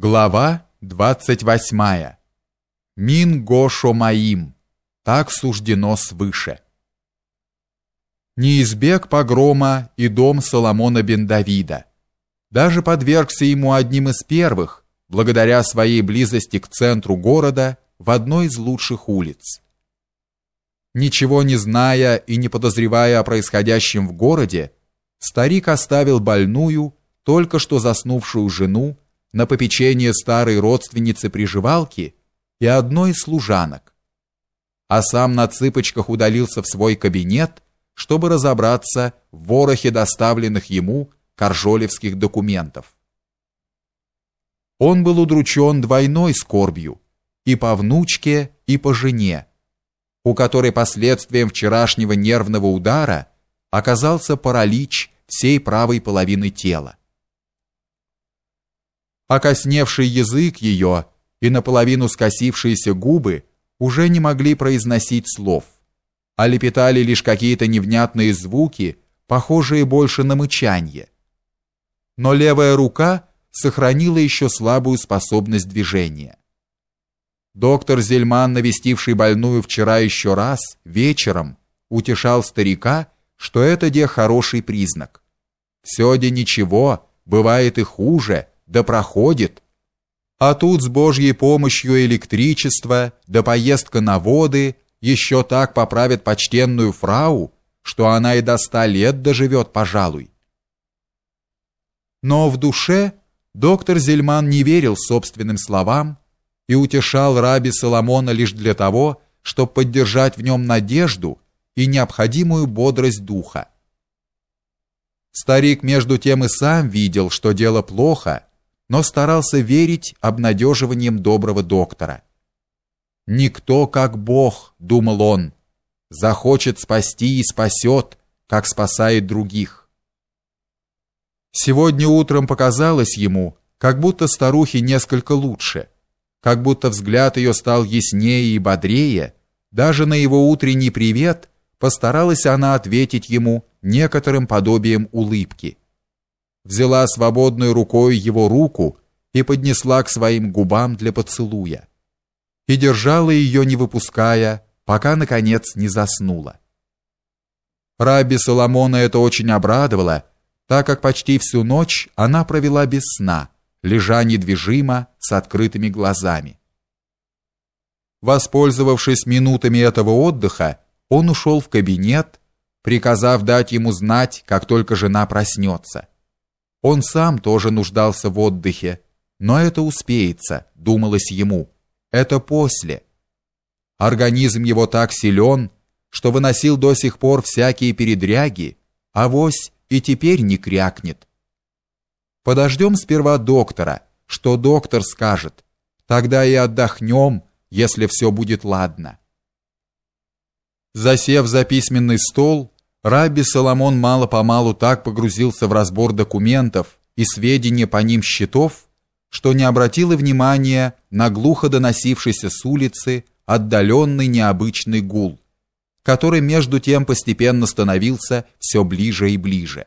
Глава 28. Мин Гошо Маим. Так суждено свыше. Не избег погрома и дом Соломона бен Давида. Даже подвергся ему одним из первых, благодаря своей близости к центру города, в одной из лучших улиц. Ничего не зная и не подозревая о происходящем в городе, старик оставил больную, только что заснувшую жену, на попечение старой родственницы приживалки и одной из служанок, а сам на цыпочках удалился в свой кабинет, чтобы разобраться в ворохе доставленных ему коржолевских документов. Он был удручен двойной скорбью и по внучке, и по жене, у которой последствием вчерашнего нервного удара оказался паралич всей правой половины тела окосневший язык ее и наполовину скосившиеся губы уже не могли произносить слов, а лепетали лишь какие-то невнятные звуки, похожие больше на мычанье. Но левая рука сохранила еще слабую способность движения. Доктор Зельман, навестивший больную вчера еще раз, вечером, утешал старика, что это де хороший признак. Все де ничего, бывает и хуже, да проходит. А тут с Божьей помощью электричество, да поездка на воды еще так поправят почтенную фрау, что она и до ста лет доживет, пожалуй. Но в душе доктор Зельман не верил собственным словам и утешал раби Соломона лишь для того, чтобы поддержать в нем надежду и необходимую бодрость духа. Старик между тем и сам видел, что дело плохо, но старался верить обнадеживанием доброго доктора. «Никто, как Бог», — думал он, — «захочет спасти и спасет, как спасает других». Сегодня утром показалось ему, как будто старухе несколько лучше, как будто взгляд ее стал яснее и бодрее, даже на его утренний привет постаралась она ответить ему некоторым подобием улыбки взяла свободной рукой его руку и поднесла к своим губам для поцелуя. И держала ее, не выпуская, пока, наконец, не заснула. Раби Соломона это очень обрадовало, так как почти всю ночь она провела без сна, лежа недвижимо, с открытыми глазами. Воспользовавшись минутами этого отдыха, он ушел в кабинет, приказав дать ему знать, как только жена проснется. Он сам тоже нуждался в отдыхе, но это успеется, думалось ему. Это после. Организм его так силен, что выносил до сих пор всякие передряги, а вось и теперь не крякнет. Подождем сперва доктора, что доктор скажет. Тогда и отдохнем, если все будет ладно. Засев за письменный стол, Рабби Соломон мало-помалу так погрузился в разбор документов и сведения по ним счетов, что не обратил и внимания на глухо доносившийся с улицы отдаленный необычный гул, который между тем постепенно становился все ближе и ближе.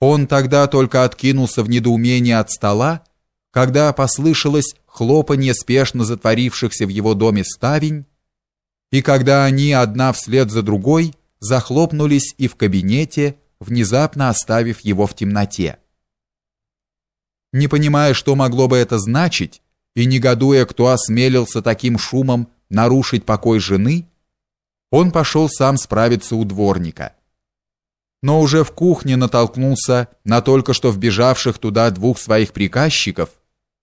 Он тогда только откинулся в недоумении от стола, когда послышалось хлопанье спешно затворившихся в его доме ставень, и когда они одна вслед за другой – захлопнулись и в кабинете, внезапно оставив его в темноте. Не понимая, что могло бы это значить, и негодуя, кто осмелился таким шумом нарушить покой жены, он пошел сам справиться у дворника. Но уже в кухне натолкнулся на только что вбежавших туда двух своих приказчиков,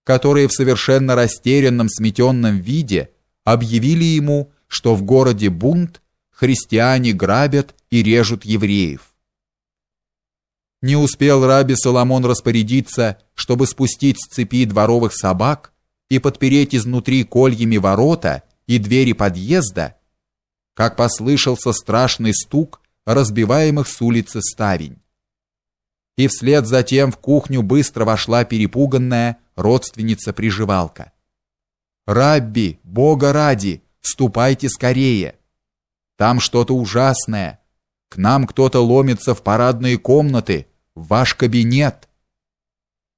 которые в совершенно растерянном, сметенном виде объявили ему, что в городе бунт христиане грабят и режут евреев. Не успел раби Соломон распорядиться, чтобы спустить с цепи дворовых собак и подпереть изнутри кольями ворота и двери подъезда, как послышался страшный стук разбиваемых с улицы ставень. И вслед за тем в кухню быстро вошла перепуганная родственница-приживалка. «Рабби, Бога ради, ступайте скорее!» Там что-то ужасное. К нам кто-то ломится в парадные комнаты, в ваш кабинет.